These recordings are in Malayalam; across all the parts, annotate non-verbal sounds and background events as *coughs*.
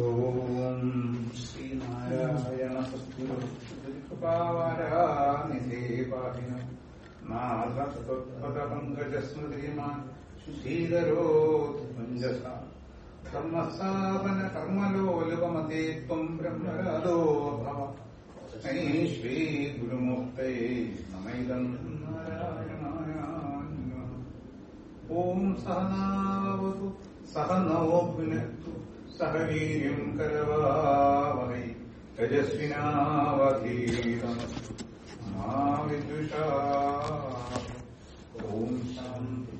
ഓം ശ്രീനാരായണ സത്കൃപാവാരാനിധേപാഹിനം നാഥപങ്കജസ്മൃതിമാൻ ശുദ്ധീകരോത് പഞ്ചസ കർമ്മസ്ഥാപന കർമ്മലോലുപമതേ ത്വം ബ്രഹ്മരാദോ ഭവ ശ്രീ ഗുരുമൂർത്തയെ നമൈതം നാരായണായ ഓം സഹനാവതു സഹനോ സഹ വീര്യം കരവാവഹൈ തേജസ്വിനാവധീതമസ്തു മാ വിദ്വിഷാ ഓം ശാന്തി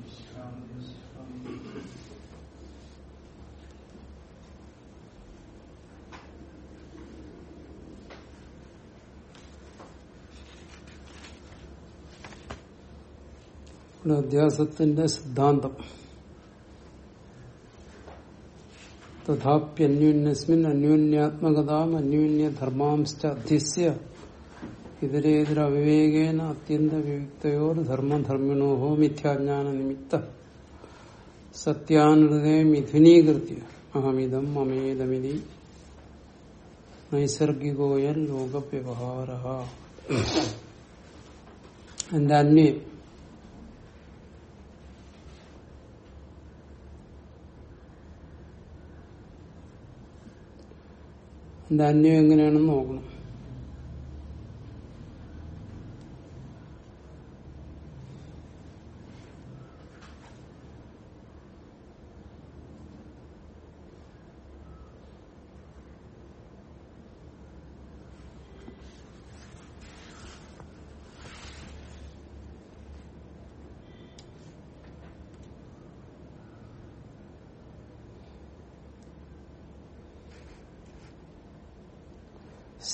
ഇവിടെ അധ്യാസത്തിന്റെ സിദ്ധാന്തം. തഥാപ്യന്യോന്യസ്മിൻ അന്യോന്യാത്മകതാം അന്യോന്യധർമാംശ്ച അധ്യസ്യ ഇതരേതര അവിവേകേന അത്യന്ത വിയുക്തയോർ ധർമ്മധർമ്മിണോഹോ മിഥ്യാജ്ഞാന നിമിത്ത സത്യാനൃതേ മിഥുനീകൃത്യ. അഹമിതം മമേതമിതി നൈസർഗികോയൽ ലോകവ്യവഹാര. *coughs* എന്റെ അന്യം എന്റെ അന്യം എങ്ങനെയാണെന്ന് നോക്കണം.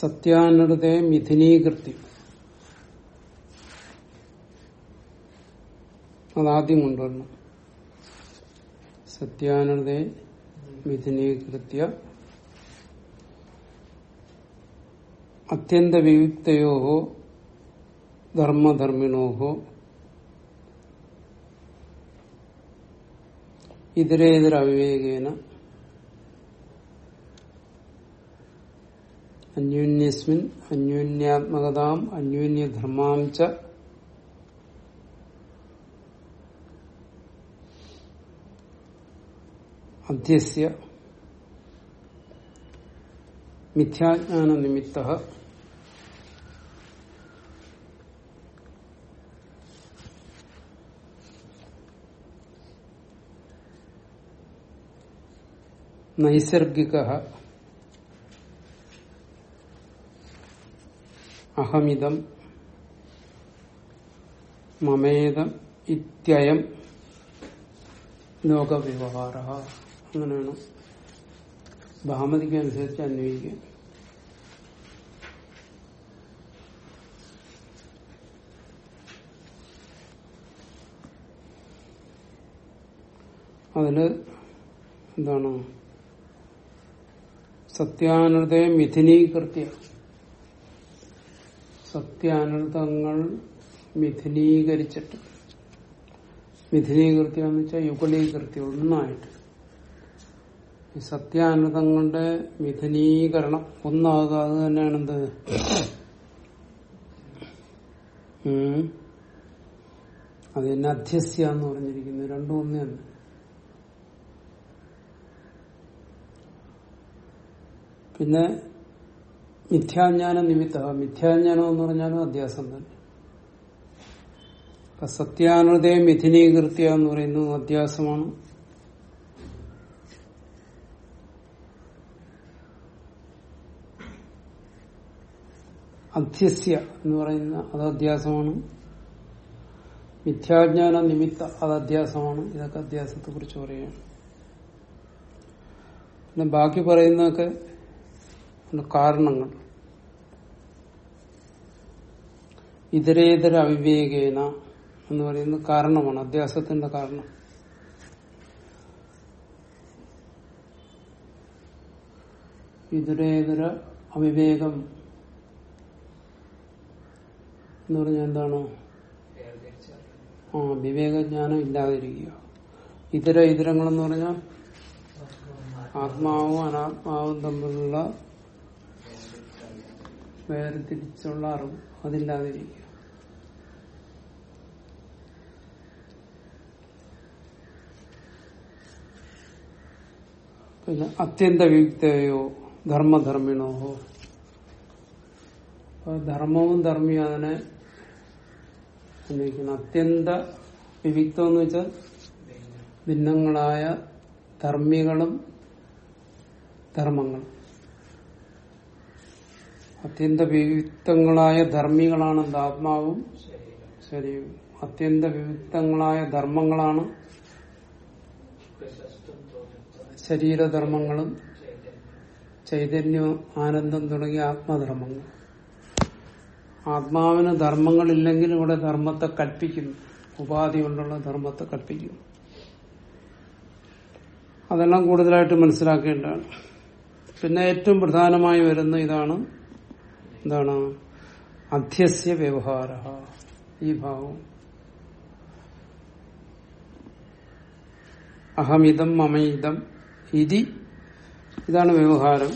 സത്യാനൃതേ മിഥുനീകൃത്തി അതാദ്യം കൊണ്ടുവരണം. സത്യാനൃതേ മിഥുനീകൃത്യ അത്യന്ത വിയുക്തയോ ധർമ്മധർമ്മിണോ ഇതരേതര അവിവേകേന അന്യോന്യസ്മിൻ അന്യോന്യാത്മകതാം അന്യോന്യധർമാം ച അധ്യസ്യ മിഥ്യാജ്ഞാന നിമിത്ത നൈസർഗിക അഹമിതം മമേതം ഇത്യയം ലോകവ്യവഹാര. അങ്ങനെയാണ്. ഭാമതിക്ക് അനുസരിച്ച് അന്വയിക്കുക അതിൽ എന്താണ്? സത്യാനൃതയെ മിഥുനീകൃത്യ. സത്യാനൃതങ്ങൾ മിഥുനീകരിച്ചിട്ട് മിഥുനീകൃത്യം എന്ന് വെച്ചാൽ യുഗളീകൃത്യം ഒന്നായിട്ട്. ഈ സത്യാനൃതങ്ങളുടെ മിഥുനീകരണം ഒന്നാകാതെ തന്നെയാണ് എന്ത്. അത് തന്നെ അധ്യസ്യ എന്ന് പറഞ്ഞിരിക്കുന്നു. രണ്ടും ഒന്ന് പിന്നെ മിഥ്യാജ്ഞാന നിമിത്ത. മിഥ്യാജ്ഞാനം എന്ന് പറഞ്ഞാലും അധ്യാസം തന്നെ. അപ്പൊ സത്യാനുതയെ മിഥിനീകൃത്യ എന്ന് പറയുന്നത് അധ്യാസമാണ്. അധ്യസ്യ എന്ന് പറയുന്ന അത് അധ്യാസമാണ്. മിഥ്യാജ്ഞാന നിമിത്ത അത് അധ്യാസമാണ്. ഇതൊക്കെ അധ്യാസത്തെ കുറിച്ച് പറയുകയാണ്. പിന്നെ ബാക്കി പറയുന്നതൊക്കെ കാരണങ്ങൾ. ഇതരേതര അവിവേകേന എന്ന് പറയുന്നത് കാരണമാണ് അധ്യാസത്തിന്റെ കാരണം. ഇതരേതര അവിവേകം എന്ന് പറഞ്ഞാൽ എന്താണ്? ആ വിവേകജ്ഞാനം ഇല്ലാതിരിക്കുക. ഇതര ഇതരങ്ങളെന്ന് പറഞ്ഞാൽ ആത്മാവും അനാത്മാവും തമ്മിലുള്ള വേർതിരിച്ചുള്ള അറിവ് അതില്ലാതിരിക്കുക. പിന്നെ അത്യന്ത വിയുക്തയോ ധർമ്മധർമ്മിണോ ധർമ്മവും ധർമ്മിയും അതിനെ ഉന്നയിക്കുന്നു. അത്യന്ത വിവിക്തം എന്ന് വെച്ചാൽ ഭിന്നങ്ങളായ ധർമ്മികളും ധർമ്മങ്ങളും. അത്യന്ത വിവിക്തങ്ങളായ ധർമ്മികളാണ് ആത്മാവും ശരീരവും അത്യന്ത വിവിക്തങ്ങളായ ധർമ്മങ്ങളാണ് ശരീരധർമ്മങ്ങളും ചൈതന്യം ആനന്ദം തുടങ്ങിയ ആത്മധർമ്മങ്ങൾ. ആത്മാവിന് ധർമ്മങ്ങളില്ലെങ്കിൽ ഇവിടെ ധർമ്മത്തെ കൽപ്പിക്കുന്നു. ഉപാധി കൊണ്ടുള്ള ധർമ്മത്തെ കൽപ്പിക്കുന്നു. അതെല്ലാം കൂടുതലായിട്ട് മനസ്സിലാക്കേണ്ടതാണ്. പിന്നെ ഏറ്റവും പ്രധാനമായി വരുന്ന ഇതാണ് എന്താണ്? അധ്യസ്യ വ്യവഹാര ഈ ഭാവം. അഹമിതം മമയിതം ഇതി. ഇതാണ് വ്യവഹാരം.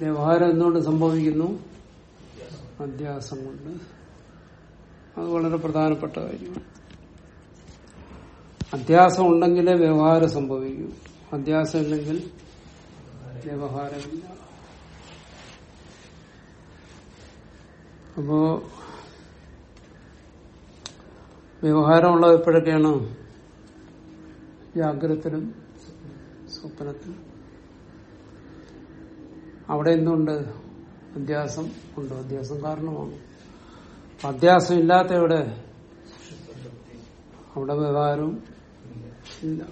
വ്യവഹാരം എന്തുകൊണ്ട് സംഭവിക്കുന്നു? അധ്യാസം കൊണ്ട്. അത് വളരെ പ്രധാനപ്പെട്ട കാര്യമാണ്. അധ്യാസം ഉണ്ടെങ്കിലേ വ്യവഹാരം സംഭവിക്കൂ. അധ്യാസം ഇല്ലെങ്കിൽ വ്യവഹാരമില്ല. അപ്പോ വ്യവഹാരമുള്ളത് എപ്പോഴൊക്കെയാണ്? ജാഗ്രതത്തിലും സ്വപ്നത്തിലും അവിടെ എന്തുണ്ട്? അധ്യാസം ഉണ്ട്. അധ്യാസം കാരണമാണ്. അധ്യാസം ഇല്ലാത്ത എവിടെ? അവിടെ വ്യവഹാരവും ഇല്ല.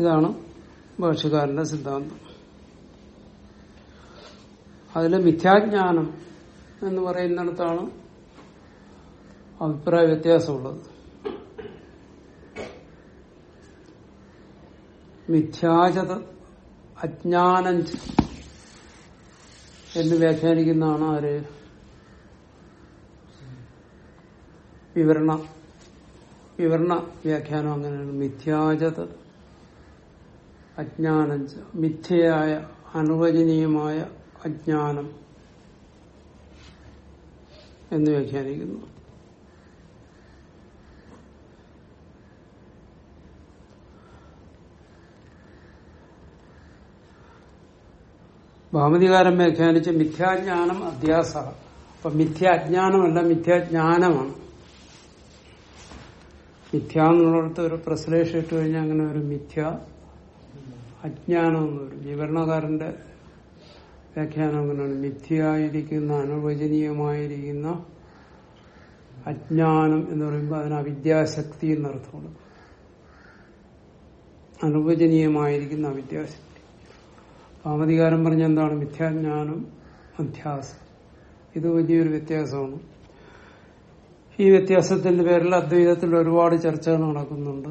ഇതാണ് ഭാഷകാരന്റെ സിദ്ധാന്തം. അതിലെ മിഥ്യാജ്ഞാനം എന്ന് പറയുന്നിടത്താണ് അഭിപ്രായ വ്യത്യാസമുള്ളത്. മിഥ്യാചത അജ്ഞാനം എന്ന് വ്യാഖ്യാനിക്കുന്നതാണ് ആര്? വിവരണ വിവരണ വ്യാഖ്യാനം അങ്ങനെയാണ്. മിഥ്യാചത അജ്ഞാനം മിഥ്യയായ അനുവചനീയമായ അജ്ഞാനം എന്ന് വ്യാഖ്യാനിക്കുന്നു. ഭാമതികാരം വ്യാഖ്യാനിച്ച് മിഥ്യാജ്ഞാനം അധ്യാസ. അപ്പൊ മിഥ്യാജ്ഞാനമല്ല മിഥ്യാജ്ഞാനമാണ്. മിഥ്യ എന്നുള്ളടത്ത് ഒരു പ്രശ്ലേഷം ഇട്ട് കഴിഞ്ഞാൽ അങ്ങനെ ഒരു മിഥ്യ അജ്ഞാനം എന്ന് വരും വിവരണകാരന്റെ വ്യാഖ്യാനം അങ്ങനെയാണ്. മിഥ്യയായിരിക്കുന്ന അനുവചനീയമായിരിക്കുന്ന അജ്ഞാനം എന്ന് പറയുമ്പോൾ അതിന് അവിദ്യാശക്തി എന്നർത്ഥമാണ്. അനുവചനീയമായിരിക്കുന്ന അവിദ്യാശക്തി. ഭാമതികാരം പറഞ്ഞ എന്താണ്? മിഥ്യാജ്ഞാനം അധ്യാസം. ഇത് വലിയൊരു വ്യത്യാസമാണ്. ഈ വ്യത്യാസത്തിന്റെ പേരിൽ അദ്വൈതത്തിൽ ഒരുപാട് ചർച്ചകൾ നടക്കുന്നുണ്ട്.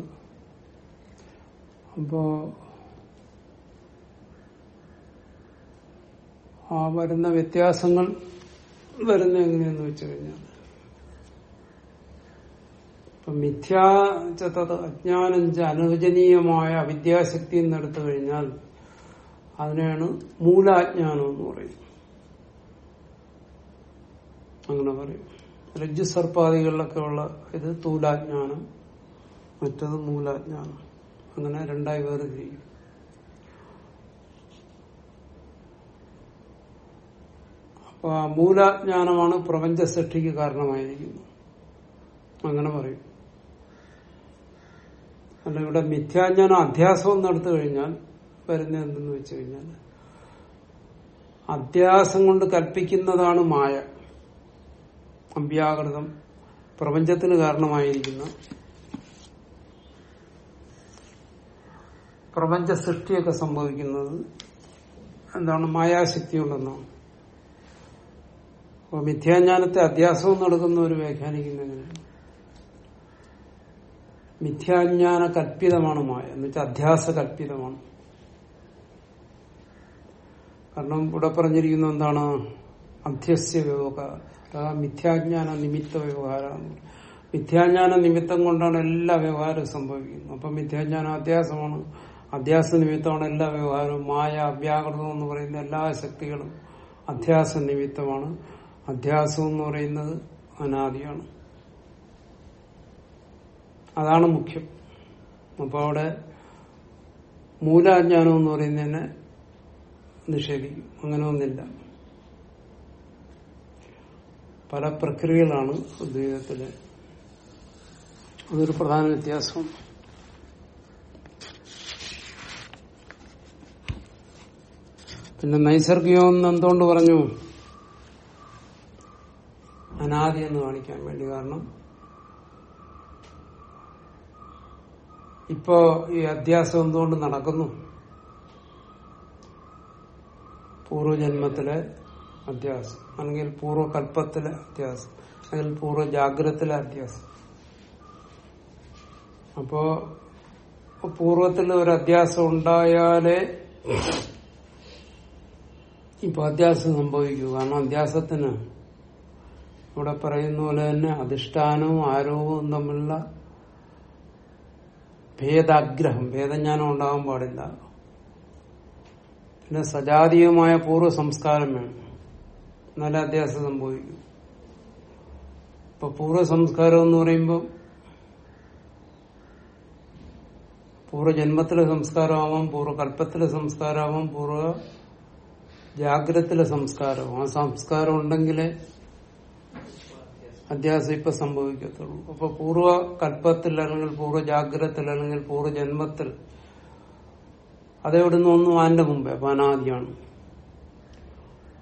അപ്പോ ആ വരുന്ന വ്യത്യാസങ്ങൾ വരുന്ന എങ്ങനെയെന്ന് വെച്ചു കഴിഞ്ഞാൽ ഇപ്പൊ മിഥ്യാചതത് അജ്ഞാനം അനുവചനീയമായ അവിദ്യാശക്തി എന്നെടുത്തു കഴിഞ്ഞാൽ അതിനെയാണ് മൂലാജ്ഞാനം എന്ന് പറയും അങ്ങനെ പറയും. രജ്ജുസർപ്പാദികളിലൊക്കെ ഉള്ള ഇത് തൂലാജ്ഞാനം മറ്റത് മൂലാജ്ഞാനം. അങ്ങനെ രണ്ടായി വേർതിരിക്കും അപ്പൊ ആ മൂലാജ്ഞാനമാണ് പ്രപഞ്ച സൃഷ്ടിക്ക് കാരണമായിരിക്കുന്നത്. അങ്ങനെ പറയും. അല്ല ഇവിടെ മിഥ്യാജ്ഞാനം അധ്യാസം എന്നെടുത്തു കഴിഞ്ഞാൽ വരുന്ന എന്തെന്ന് വെച്ചു കഴിഞ്ഞാൽ അധ്യാസം കൊണ്ട് കൽപ്പിക്കുന്നതാണ് മായ. അഭ്യാകൃതം പ്രപഞ്ചത്തിന് കാരണമായിരിക്കുന്ന പ്രപഞ്ച സൃഷ്ടിയൊക്കെ സംഭവിക്കുന്നത് എന്താണ്? മായാശക്തി കൊണ്ടെന്നാണ് അപ്പൊ മിഥ്യാജ്ഞാനത്തെ അധ്യാസവും നടക്കുന്ന ഒരു വ്യാഖ്യാനിക്കുന്നതിന് മിഥ്യാജ്ഞാന കൽപ്പിതമാണ് മായ. എന്ന് വെച്ചാൽ അധ്യാസ കൽപ്പിതമാണ് കാരണം ഇവിടെ പറഞ്ഞിരിക്കുന്ന എന്താണ്? അധ്യസ്യ വ്യവഹാര മിഥ്യാജ്ഞാന നിമിത്ത വ്യവഹാരം. മിഥ്യാജ്ഞാന നിമിത്തം കൊണ്ടാണ് എല്ലാ വ്യവഹാരവും സംഭവിക്കുന്നത്. അപ്പൊ മിഥ്യാജ്ഞാന അധ്യാസമാണ്. അധ്യാസ നിമിത്തമാണ് എല്ലാ വ്യവഹാരവും. മായ അവ്യാകൃതം എന്ന് പറയുന്ന എല്ലാ ശക്തികളും അധ്യാസ നിമിത്തമാണ്. അധ്യാസം എന്ന് പറയുന്നത് അനാദിയാണ്. അതാണ് മുഖ്യം. അപ്പൊ അവിടെ മൂലാജ്ഞാനം എന്ന് പറയുന്നതിനെ നിഷേധിക്കും അങ്ങനെ ഒന്നില്ല പല പ്രക്രിയകളാണ് അദ്വൈതത്തിൽ അതൊരു പ്രധാന വ്യത്യാസം. പിന്നെ നൈസർഗികം എന്തുകൊണ്ട് പറഞ്ഞു? അനാദി എന്ന് കാണിക്കാൻ വേണ്ടി കാരണം. ഇപ്പോ ഈ അധ്യാസം എന്തുകൊണ്ട് നടക്കുന്നു? പൂർവജന്മത്തിലെ അധ്യാസം അല്ലെങ്കിൽ പൂർവകൽപ്പത്തിലെ അധ്യാസം അല്ലെങ്കിൽ പൂർവ ജാഗ്രതത്തിലെ അധ്യാസം. അപ്പോ പൂർവത്തിൽ ഒരു അധ്യാസം ഉണ്ടായാലേ ഇപ്പൊ അധ്യാസം സംഭവിക്കൂ. കാരണം അധ്യാസത്തിന് ഇവിടെ പറയുന്ന പോലെ തന്നെ അധിഷ്ഠാനവും ആരോഗ്യവും തമ്മിലുള്ള ഭേദാഗ്രഹം ഭേദജ്ഞാനം ഉണ്ടാകാൻ പാടില്ല. പിന്നെ സജാതീയമായ പൂർവ സംസ്കാരം വേണം. നല്ല അധ്യാസം സംഭവിക്കും ഇപ്പൊ പൂർവ സംസ്കാരം എന്ന് പറയുമ്പോൾ പൂർവജന്മത്തിലെ സംസ്കാരമാവാം പൂർവകൽപ്പത്തിലെ സംസ്കാരമാവാം പൂർവ ജാഗ്രതത്തിലെ സംസ്കാരവും ആ സംസ്കാരം ഉണ്ടെങ്കിലേ അധ്യാസം ഇപ്പൊ സംഭവിക്കത്തുള്ളൂ. അപ്പൊ പൂർവ കൽപ്പത്തിൽ അല്ലെങ്കിൽ പൂർവ ജാഗ്രതത്തിൽ അല്ലെങ്കിൽ പൂർവ ജന്മത്തിൽ അതെവിടുന്ന് ഒന്നും ആന്റെ മുമ്പേ അപ്പൊ അനാദിയാണ്.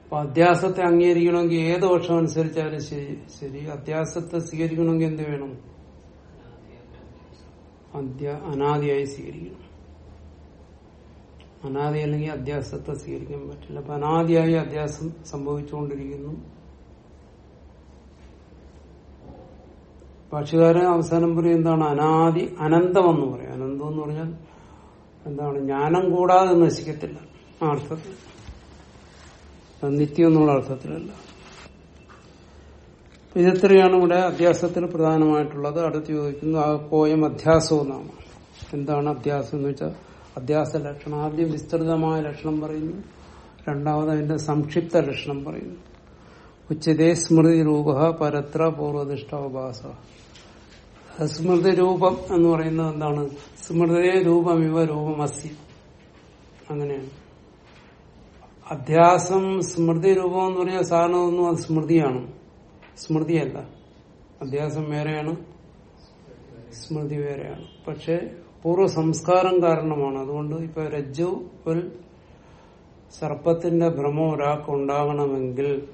അപ്പൊ അധ്യാസത്തെ അംഗീകരിക്കണമെങ്കിൽ ഏത് വർഷം അനുസരിച്ചാലും ശരി ശരി. അധ്യാസത്തെ സ്വീകരിക്കണമെങ്കിൽ എന്ത് വേണം? അനാദിയായി സ്വീകരിക്കണം. അനാദി അല്ലെങ്കിൽ അധ്യാസത്തെ സ്വീകരിക്കാൻ പറ്റില്ല. അപ്പൊ അനാദിയായി അധ്യാസം സംഭവിച്ചുകൊണ്ടിരിക്കുന്നു. ഭാഷകാരൻ അവസാനം പറയും എന്താണ്? അനാദി അനന്തമെന്ന് പറയും. അനന്തം എന്ന് പറഞ്ഞാൽ എന്താണ് ജ്ഞാനം കൂടാതെ നശിക്കത്തില്ല. ആ അർത്ഥത്തിൽ. നിത്യം എന്നുള്ള അർത്ഥത്തിലല്ല. ഇതെത്രയാണ് ഇവിടെ അധ്യാസത്തിൽ പ്രധാനമായിട്ടുള്ളത്? അടുത്ത് ചോദിക്കുന്നു ആ പോയം അധ്യാസവും നാമ എന്താണ് അധ്യാസം എന്ന് വെച്ചാൽ അധ്യാസ ലക്ഷണം. ആദ്യം വിസ്തൃതമായ ലക്ഷണം പറയുന്നു. രണ്ടാമത് അതിന്റെ സംക്ഷിപ്ത ലക്ഷണം പറയുന്നു. ഉച്ചതേ സ്മൃതി രൂപ പരത്ര പൂർവദിഷ്ടാവഭാസ സ്മൃതി രൂപം എന്ന് പറയുന്നത് എന്താണ്? സ്മൃതിയെ രൂപം ഇവ രൂപം അസ്യ അങ്ങനെയാണ്. അധ്യാസം സ്മൃതി രൂപം എന്ന് പറഞ്ഞാൽ സാധനമൊന്നും അത് സ്മൃതിയാണ്. സ്മൃതിയല്ല. അധ്യാസം വേറെയാണ്. സ്മൃതി വേറെയാണ്. പക്ഷെ പൂർവ സംസ്കാരം കാരണമാണ്. അതുകൊണ്ട് ഇപ്പൊ രജ്ജു ഒരു സർപ്പത്തിന്റെ ഭ്രമം ഒരാൾക്ക് ഉണ്ടാകണമെങ്കിൽ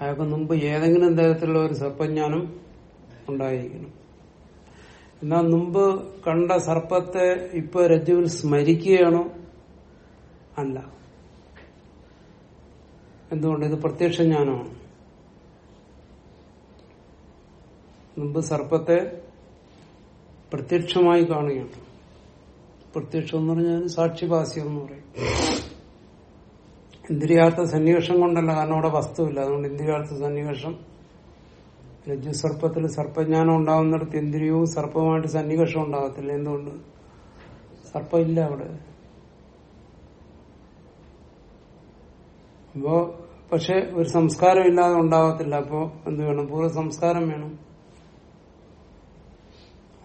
അയാൾക്ക് മുമ്പ് ഏതെങ്കിലും തരത്തിലുള്ള ഒരു സർപ്പജ്ഞാനം ഉണ്ടായിരിക്കണം. എന്നാൽ മുമ്പ് കണ്ട സർപ്പത്തെ ഇപ്പൊ രജ്ജുവിൽ സ്മരിക്കുകയാണോ? അല്ല. എന്തുകൊണ്ട്? ഇത് പ്രത്യക്ഷ ജ്ഞാനമാണ്. മുമ്പ് സർപ്പത്തെ പ്രത്യക്ഷമായി കാണുകയാണ്. പ്രത്യക്ഷം എന്ന് പറഞ്ഞാൽ സാക്ഷിഭാസ്യം എന്ന് പറയും. ഇന്ദ്രിയാർത്ഥ സന്നിവേഷം കൊണ്ടല്ല കാരണം അവിടെ വസ്തുവില്ല. അതുകൊണ്ട് ഇന്ദ്രിയാർത്ഥ സന്നിവേഷം രജ്ജു സർപ്പത്തിൽ സർപ്പജ്ഞാനം ഉണ്ടാകുന്നിടത്ത് ഇന്ദ്രിയവും സർപ്പമായിട്ട് സന്നിവേഷം ഉണ്ടാകത്തില്ല. എന്തുകൊണ്ട്? സർപ്പമില്ല അവിടെ. അപ്പോ പക്ഷെ ഒരു സംസ്കാരം ഇല്ലാതെ ഉണ്ടാകത്തില്ല. അപ്പോ എന്ത് വേണം? പൂർവ സംസ്കാരം വേണം.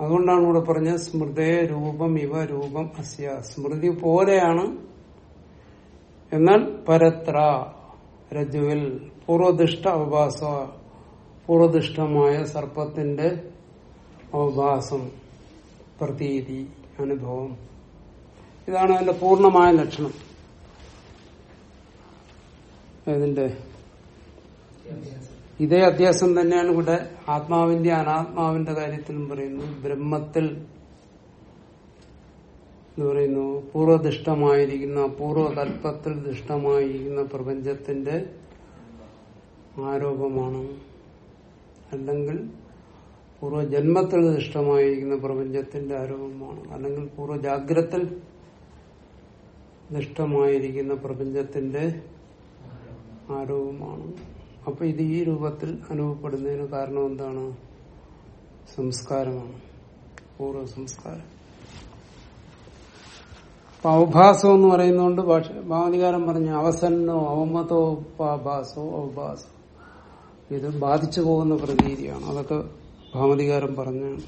അതുകൊണ്ടാണ് ഇവിടെ പറഞ്ഞത് സ്മൃതേ രൂപം ഇവ രൂപം അസ്യ. സ്മൃതി പോലെയാണ്. എന്നാൽ പരത്ര രജുവിൽ പൂർവദിഷ്ട അവഭാസ പൂർവദിഷ്ടമായ സർപ്പത്തിന്റെ അവഭാസം പ്രതീതി അനുഭവം. ഇതാണ് അതിന്റെ പൂർണമായ ലക്ഷണം. ഇതിന്റെ ഇതേ അധ്യാസം തന്നെയാണ് ഇവിടെ ആത്മാവിന്റെ അനാത്മാവിന്റെ കാര്യത്തിലും പറയുന്നു. ബ്രഹ്മത്തിൽ എന്ന് പറയുന്നു പൂർവദിഷ്ടമായിരിക്കുന്ന പൂർവകൽപ്പത്തിൽ ദിഷ്ടമായിരിക്കുന്ന പ്രപഞ്ചത്തിന്റെ ആരോപമാണ്. അല്ലെങ്കിൽ പൂർവജന്മത്തിൽ നിഷ്ഠമായിരിക്കുന്ന പ്രപഞ്ചത്തിന്റെ ആരോപമാണ് അല്ലെങ്കിൽ പൂർവജാഗ്രത്തിൽ നിഷ്ഠമായിരിക്കുന്ന പ്രപഞ്ചത്തിന്റെ ആരോപമാണ് അപ്പൊ ഇത് ഈ രൂപത്തിൽ അനുഭവപ്പെടുന്നതിന് കാരണം എന്താണ്? സംസ്കാരമാണ്. പൂർവ സംസ്കാരം അവഭാസം എന്ന് പറയുന്നതുകൊണ്ട് ഭാഷ ഭാവധികാരം പറഞ്ഞു അവസന്നോ അവമതോ പാഭാസോ അവഭാസോ. ഇത് ബാധിച്ചു പോകുന്ന പ്രതീതിയാണ്. അതൊക്കെ ഭാമതികാരം പറഞ്ഞാണ്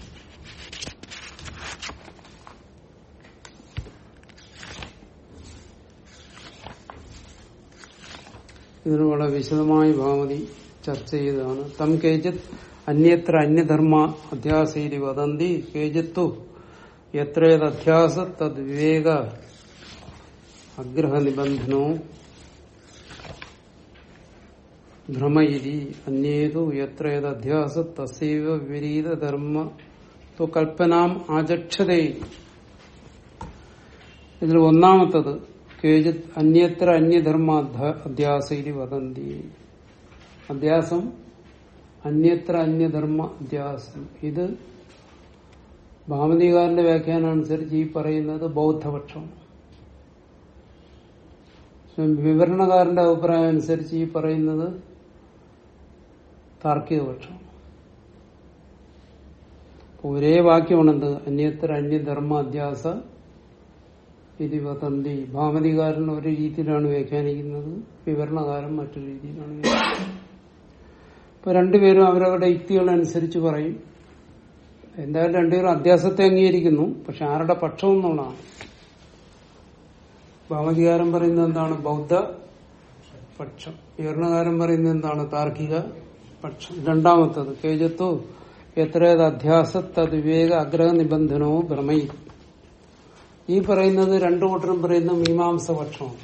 ഇതിന് വളരെ വിശദമായി ഭാമതി ചർച്ച ചെയ്തതാണ്. തം കേജിത് അന്യത്ര അന്യധർമ്മ അധ്യാസീരി വദന്തി. കേജിത്തു എത്രയത് അധ്യാസ തദ് വിവേക അഗ്രഹ നിബന്ധനോ ഭ്രമയിരി അന്യേതു എത്രയത് അധ്യാസ തസൈവ വിപരീത ധർമ്മ കൽപ്പനാം ആചക്ഷതേ. ഇതിൽ ഒന്നാമത്തത് കേജിത് അന്യത്ര അന്യധർമ്മ അധ്യാസൈരി വദന്തി. അധ്യാസം അന്യത്ര അന്യധർമ്മ അധ്യാസം. ഇത് ഭാമതികാരന്റെ വ്യാഖ്യാനം അനുസരിച്ച് ഈ പറയുന്നത് ബൗദ്ധപക്ഷം. വിവരണകാരന്റെ അഭിപ്രായം അനുസരിച്ച് ഈ പറയുന്നത് താർക്കിക പക്ഷം ഒരേ വാക്യമാണെന്ത് അന്യത്ര അന്യധർമ്മ അധ്യാസ ഇത് വതന്തി ഭാമതികാരൻ ഒരു രീതിയിലാണ് വ്യാഖ്യാനിക്കുന്നത് വിവരണകാരൻ മറ്റൊരു രീതിയിലാണ് അപ്പൊ രണ്ടുപേരും അവരവരുടെ യുക്തികളനുസരിച്ച് പറയും. എന്തായാലും രണ്ടുപേരും അധ്യാസത്തെ അംഗീകരിക്കുന്നു പക്ഷെ ആരുടെ പക്ഷം എന്നുള്ളതാണ്. ഭാമതികാരൻ പറയുന്നത് എന്താണ്? ബൗദ്ധ പക്ഷം. വിവരണകാരൻ പറയുന്നത് എന്താണ്? താർക്കിക പക്ഷം രണ്ടാമത്തത് കേജത്തു എത്രയത് അധ്യാസ തത് വിവേക അഗ്രഹ നിബന്ധനവും ഭ്രമയും ഈ പറയുന്നത് രണ്ടു കൂട്ടരും പറയുന്ന മീമാംസ പക്ഷമാണ്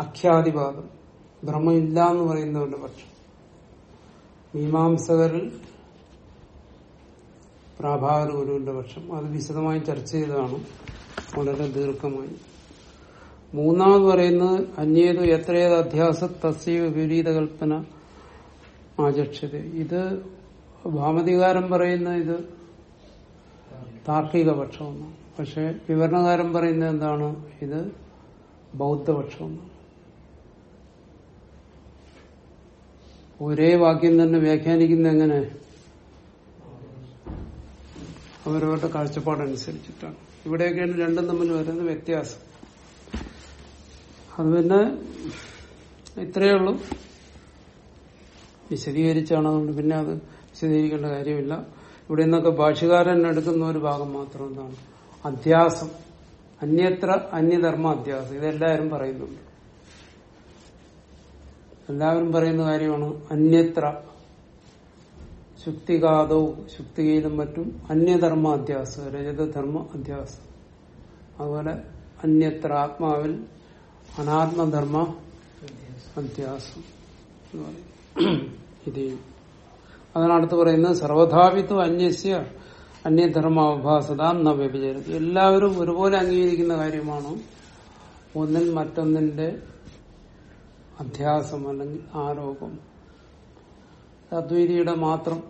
അഖ്യാതിവാദം. ഭ്രമമില്ല എന്ന് പറയുന്നവരുടെ പക്ഷം. മീമാംസകരിൽ പ്രാഭാകര ഗുരുവിന്റെ പക്ഷം. അത് വിശദമായി ചർച്ച ചെയ്തതാണ്. വളരെ ദീർഘമായി. മൂന്നാമത് പറയുന്നത് അന്യേതു എത്രയേത് അധ്യാസ തസ്യ വിപരീത ആചക്ഷത ഇത് ഭാമതികാരം പറയുന്ന ഇത് താർക്കിക പക്ഷമെന്നാണ് പക്ഷെ വിവരണകാരൻ പറയുന്നത് എന്താണ്? ഇത് ബൗദ്ധപക്ഷമെന്നാണ് ഒരേ വാക്യം തന്നെ വ്യാഖ്യാനിക്കുന്ന എങ്ങനെ? അവരവരുടെ കാഴ്ചപ്പാടനുസരിച്ചിട്ടാണ്. ഇവിടെയൊക്കെയാണ് രണ്ടും തമ്മിൽ വരുന്ന വ്യത്യാസം. അത് പിന്നെ ഇത്രയേ ഉള്ളൂ. വിശദീകരിച്ചാണ് അതുകൊണ്ട് പിന്നെ അത് വിശദീകരിക്കേണ്ട കാര്യമില്ല. ഇവിടെ നിന്നൊക്കെ ഭാഷകാരൻ എടുക്കുന്ന ഒരു ഭാഗം മാത്രം എന്താണ്? അധ്യാസം. അന്യത്ര അന്യധർമ്മ അധ്യാസം. ഇതെല്ലാവരും പറയുന്നുണ്ട്. എല്ലാവരും പറയുന്ന കാര്യമാണ് അന്യത്ര. ശുക്തികാതോ ശുക്തികയിലും മറ്റും അന്യധർമ്മ അധ്യാസം രജതധർമ്മ അധ്യാസം. അതുപോലെ അന്യത്ര ആത്മാവിൽ അനാത്മധർമ്മ അധ്യാസം എന്ന് പറയും. ഇത് അതാണ് അടുത്ത് പറയുന്നത് സർവധാപിത്വം അന്യസ്യ അന്യധർമാഭാസത ന എല്ലാവരും ഒരുപോലെ അംഗീകരിക്കുന്ന കാര്യമാണ് ഒന്നിൽ മറ്റൊന്നിന്റെ അധ്യാസം അല്ലെങ്കിൽ ആരോപം. അദ്വൈതിയുടെ മാത്രം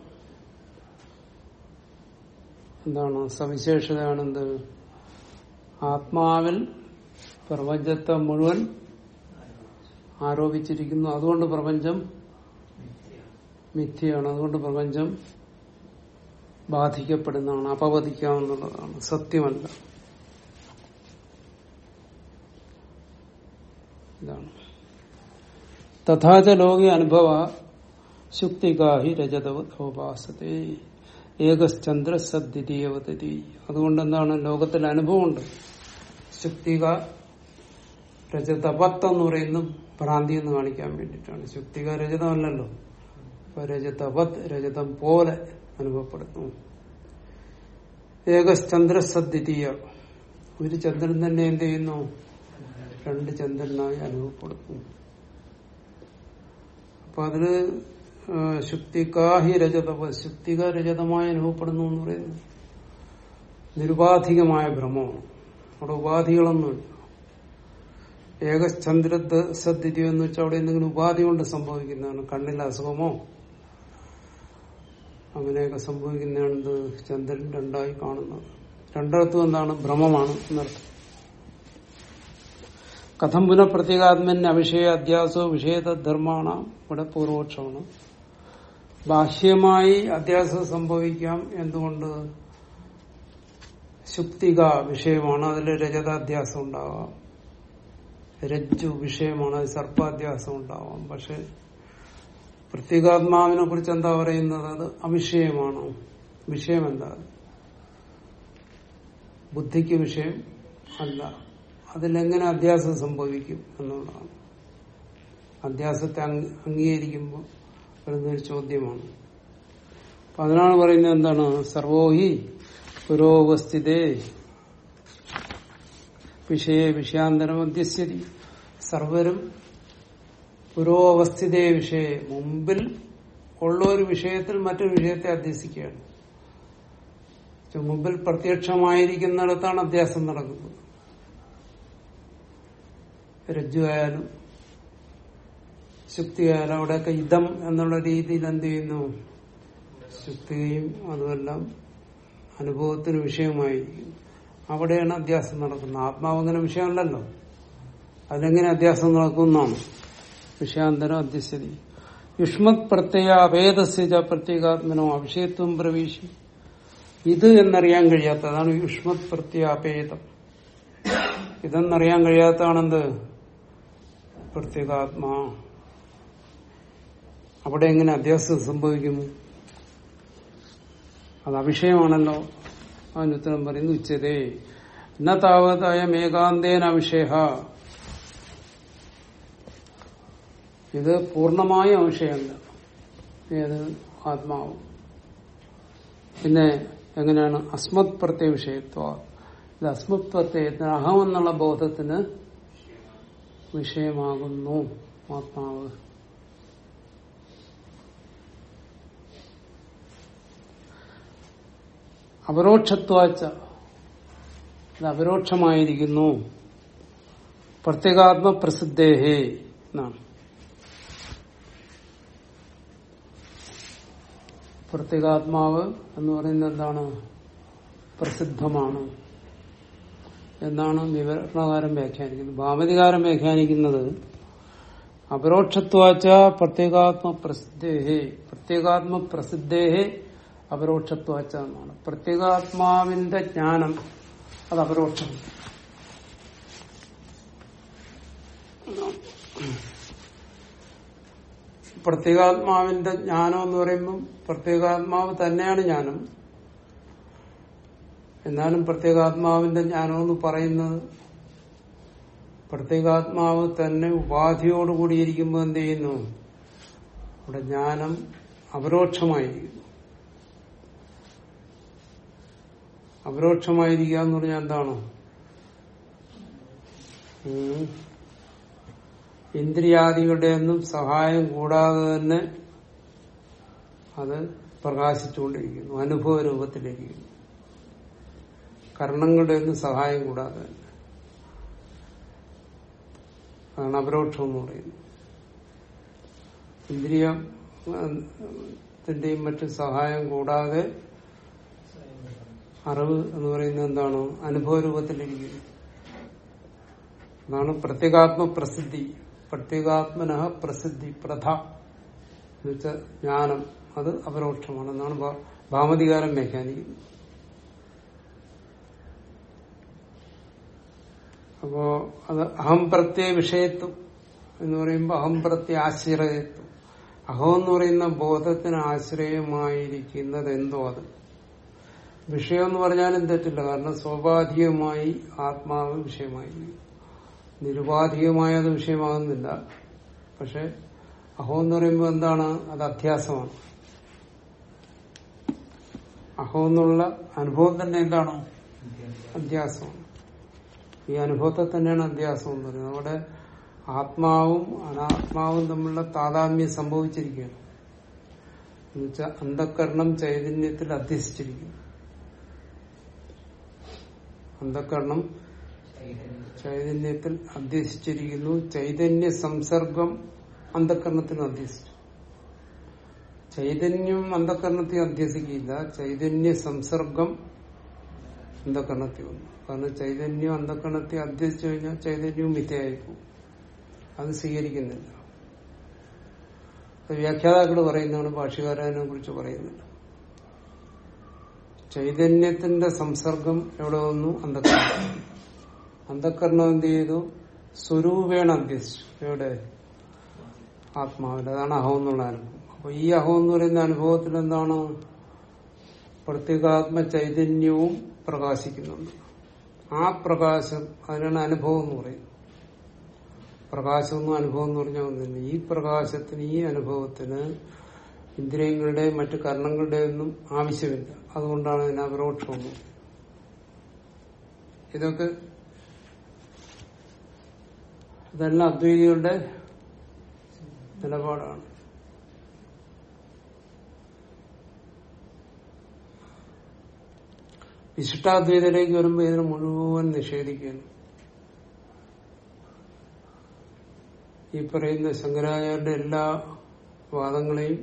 എന്താണ് സവിശേഷതയാണെന്ത് ആത്മാവിൽ പ്രപഞ്ചത്തെ മുഴുവൻ ആരോപിച്ചിരിക്കുന്നു. അതുകൊണ്ട് പ്രപഞ്ചം മിഥ്യയാണ്. അതുകൊണ്ട് പ്രപഞ്ചം ബാധിക്കപ്പെടുന്നതാണ് അപവദിക്കാവുന്നതാണ് സത്യമല്ല. തഥാച ലോകി അനുഭവ ശുക്തികാഹി രജതവോപാസത്തെ ഏകശ്ചന്ദ്ര സദ്വിതീയവതി അതുകൊണ്ട് എന്താണ് ലോകത്തിൽ അനുഭവമുണ്ട്. ശുക്തിക രജതപത്ത് എന്ന് പറയുന്ന ഭ്രാന്തി എന്ന് കാണിക്കാൻ വേണ്ടിയിട്ടാണ്. ശുക്തിക രജതമല്ലല്ലോ. രജതവത് രജതം പോലെ അനുഭവപ്പെടുന്നു. ഏകശ്ചന്ദ്ര സദ്വിതീയ ഒരു ചന്ദ്രൻ തന്നെ എന്ത് ചെയ്യുന്നു? രണ്ട് ചന്ദ്രനായി അനുഭവപ്പെടുന്നു. അപ്പൊ അതിൽ ശുക്തികാഹി രജതവ ശുക്തിക രജതമായി അനുഭവപ്പെടുന്നു എന്ന് പറയുന്നു നിരുപാധികമായ ഭ്രമമാണ്. അവിടെ ഉപാധികളൊന്നുമില്ല. ഏകചന്ദ്ര സദ്വിതി എന്ന് വെച്ചാൽ അവിടെ എന്തെങ്കിലും ഉപാധി കൊണ്ട് സംഭവിക്കുന്നതാണ്. കണ്ണിൽ അസുഖമോ അങ്ങനെയൊക്കെ സംഭവിക്കുന്നതാണ് എന്ത് ചന്ദ്രൻ രണ്ടായി കാണുന്നത് രണ്ടിടത്തും എന്താണ് ഭ്രമമാണ് എന്നർത്ഥം. കഥം പുനഃ പ്രത്യേകാത്മൻ അവിഷയ അധ്യാസോ വിഷയതധർമാണ് ഇവിടെ പൂർവോക്ഷമാണ് ബാഹ്യമായി അധ്യാസം സംഭവിക്കാം എന്തുകൊണ്ട്? ശുക്തിക വിഷയമാണ് അതിൽ രജതാധ്യാസം ഉണ്ടാവാം. രജ്ജു വിഷയമാണ് അത് സർപ്പാധ്യാസം ഉണ്ടാവാം. പക്ഷെ പ്രത്യേകാത്മാവിനെ കുറിച്ച് എന്താ പറയുന്നത്? അത് അവിഷയമാണ്? വിഷയം എന്താ? ബുദ്ധിക്ക് വിഷയം അല്ല. അതിലെങ്ങനെ അധ്യാസം സംഭവിക്കും എന്നുള്ളതാണ്. അധ്യാസത്തെ അംഗീകരിക്കുമ്പോൾ വരുന്നൊരു ചോദ്യമാണ്. അപ്പൊ അതിനാണ് പറയുന്നത് എന്താണ്? സർവോഹി പുരോവസ്ഥിതേ വിഷയ വിഷയാന്തരം അധ്യസ്ഥതി സർവരും പുരോവസ്ഥിതേ വിഷയെ മുമ്പിൽ ഉള്ള ഒരു വിഷയത്തിൽ മറ്റൊരു വിഷയത്തെ അധ്യസിക്കുകയാണ്. മുമ്പിൽ പ്രത്യക്ഷമായിരിക്കുന്നിടത്താണ് അധ്യാസം നടക്കുന്നത്. രജ്ജു ആയാലും ശുക്തിയായാലും അവിടെയൊക്കെ ഇതം എന്നുള്ള രീതിയിൽ എന്ത് ചെയ്യുന്നു? ശുക്തിയും അതുമെല്ലാം അനുഭവത്തിന് വിഷയമായിരിക്കും. അവിടെയാണ് അധ്യാസം നടക്കുന്നത്. ആത്മാവ് അങ്ങനെ വിഷയമല്ലല്ലോ. അതിലെങ്ങനെ അധ്യാസം നടക്കുന്നതാണ്? വിഷയാന്തരം അധ്യസ്ഥതി യുഷ്മത് പ്രത്യയ അഭേദസ്യ പ്രത്യേകാത്മനോ അവിഷയത്വം പ്രവേശി. ഇത് എന്നറിയാൻ കഴിയാത്തതാണ് യുഷ്മത് പ്രത്യയ അഭേദം ഇതെന്നറിയാൻ കഴിയാത്തതാണെന്ത്? പ്രത്യേകാത്മാ. അവിടെ എങ്ങനെ അധ്യാസം സംഭവിക്കും? അത് അവിഷയമാണല്ലോ. അതിന് ഉത്തരം പറയുന്നു ഉച്ചതേ. എന്ന താവതായ മേകാന്തേന അവിഷയ ഇത് പൂർണമായ അംശയല്ല ഏത് ആത്മാവ്. പിന്നെ എങ്ങനെയാണ്? അസ്മത് പ്രത്യ വിഷയത്വ. ഇത് അസ്മത് പ്രത്യയത്തിന് അഹം എന്നുള്ള ബോധത്തിന് വിഷയമാകുന്നു ആത്മാവ്. അപരോക്ഷത്വാച്ച ഇത് അപരോക്ഷമായിരിക്കുന്നു. പ്രത്യേകാത്മ പ്രസിദ്ധേഹേ എന്നാണ്. പ്രത്യേകാത്മാവ് എന്ന് പറയുന്നത് എന്താണ്? പ്രസിദ്ധമാണ്. എന്നാണ് വിവരണകാരം വ്യാഖ്യാനിക്കുന്നത്. ഭാമതികാരം വ്യാഖ്യാനിക്കുന്നത് അപരോക്ഷത്വാച്ച പ്രത്യേകാത്മ പ്രസിദ്ധേഹേ പ്രത്യേകാത്മ പ്രസിദ്ധേഹേ അപരോക്ഷത്വാച്ച എന്നാണ്. പ്രത്യേകാത്മാവിന്റെ ജ്ഞാനം അത് അപരോക്ഷം പ്രത്യേകാത്മാവിന്റെ ജ്ഞാനം എന്ന് പറയുമ്പോൾ പ്രത്യേകാത്മാവ് തന്നെയാണ് ജ്ഞാനം. എന്നാലും പ്രത്യേകാത്മാവിന്റെ ജ്ഞാനം എന്ന് പറയുന്നത് പ്രത്യേകാത്മാവ് തന്നെ ഉപാധിയോടുകൂടിയിരിക്കുമ്പോൾ എന്ത് ചെയ്യുന്നു? അവിടെ ജ്ഞാനം അപരോക്ഷമായിരിക്കുന്നു അപരോക്ഷമായിരിക്കുക എന്ന് പറഞ്ഞാൽ എന്താണോ. ഇന്ദ്രിയാദികളുടെ ഒന്നും സഹായം കൂടാതെ തന്നെ അത് പ്രകാശിച്ചുകൊണ്ടിരിക്കുന്നു അനുഭവ രൂപത്തിലിരിക്കുന്നു കർണങ്ങളുടെ ഒന്നും സഹായം കൂടാതെ തന്നെ. അതാണ് അപരോക്ഷം എന്ന് പറയുന്നത്. ഇന്ദ്രിയത്തിന്റെയും മറ്റു സഹായം കൂടാതെ അറിവ് എന്ന് പറയുന്നത് എന്താണ്? അനുഭവ രൂപത്തിലിരിക്കുന്നു അതാണ് പ്രത്യേകാത്മ പ്രസിദ്ധി. പ്രത്യേകാത്മന പ്രസിദ്ധി പ്രഥ. എന്നുവെച്ചാൽ ജ്ഞാനം അത് അപരോക്ഷമാണെന്നാണ് ഭാമതികാരം വ്യാഖ്യാനിക്കുന്നത്. അപ്പോ അത് അഹം പ്രത്യ വിഷയത്വം എന്ന് പറയുമ്പോൾ അഹം പ്രത്യ ആശ്രയത്വം. അഹം എന്ന് പറയുന്ന ബോധത്തിന് ആശ്രയമായിരിക്കുന്നത് എന്തോ അത്. വിഷയം എന്ന് പറഞ്ഞാലും തെറ്റില്ല. കാരണം സ്വാഭാവികമായി ആത്മാവ് വിഷയമായിരിക്കും. നിരുപാധികമായ അത് വിഷയമാകുന്നില്ല. പക്ഷെ അഹോ എന്ന് പറയുമ്പോൾ എന്താണ്? അത് അധ്യാസമാണ് അഹോ എന്നുള്ള അനുഭവം തന്നെ എന്താണ്? അധ്യാസമാണ് ഈ അനുഭവത്തെ തന്നെയാണ് അധ്യാസം എന്ന് പറയുന്നത്. അവിടെ ആത്മാവും അനാത്മാവും തമ്മിലുള്ള താതാത്മ്യം സംഭവിച്ചിരിക്കുകയാണ്. എന്നുവെച്ചാൽ അന്ധക്കരണം ചൈതന്യത്തിൽ അധ്യസിച്ചിരിക്കുന്നു അന്ധക്കരണം ചൈതന്യത്തിൽ അധ്യസിച്ചിരിക്കുന്നു ചൈതന്യ സംസർഗം അന്ധക്കരണത്തിന് അധ്യസിച്ചു ചൈതന്യം അന്ധക്കരണത്തിൽ അധ്യസിക്കില്ല ചൈതന്യ സംസർഗം അന്ധക്കരണത്തിൽ വന്നു. കാരണം ചൈതന്യം അന്ധക്കരണത്തെ അധ്യസിച്ചു കഴിഞ്ഞാൽ ചൈതന്യവും മിഥ്യയായിപ്പോവും. അത് സ്വീകരിക്കുന്നില്ല. വ്യാഖ്യാതാക്കൾ പറയുന്നതാണ് ഭാഷ്യകാരനെ കുറിച്ച് പറയുന്നില്ല ചൈതന്യത്തിന്റെ സംസർഗം എവിടെ വന്നു? അന്ധക്കരണം അന്ധക്കരണം എന്ത് ചെയ്തു? സ്വരൂപേണ അധ്യസിച്ചു എവിടെ? ആത്മാവിൽ അതാണ് അഹം എന്നുള്ള അനുഭവം അപ്പൊ ഈ അഹം എന്ന് പറയുന്ന അനുഭവത്തിൽ എന്താണ്? പ്രത്യേകാത്മ ചൈതന്യവും പ്രകാശിക്കുന്നുണ്ട്. ആ പ്രകാശം അതിനാണ് അനുഭവം എന്ന് പറയുന്നത്. പ്രകാശമൊന്നും അനുഭവം എന്ന് പറഞ്ഞാൽ ഒന്നുതന്നെ ഈ പ്രകാശത്തിന് ഈ അനുഭവത്തിന് ഇന്ദ്രിയങ്ങളുടെ മറ്റ് കർണങ്ങളുടെ ഒന്നും ആവശ്യമില്ല. അതുകൊണ്ടാണ് അതിന് അപരോക്ഷമൊന്നും ഇതൊക്കെ ഇതെല്ലാം അദ്വൈതികളുടെ നിലപാടാണ്. വിശിഷ്ടാദ്വൈതയിലേക്ക് വരുമ്പോൾ ഇതിനെ മുഴുവൻ നിഷേധിക്കുന്നു. ഈ പറയുന്ന ശങ്കരാചാര്യരുടെ എല്ലാ വാദങ്ങളെയും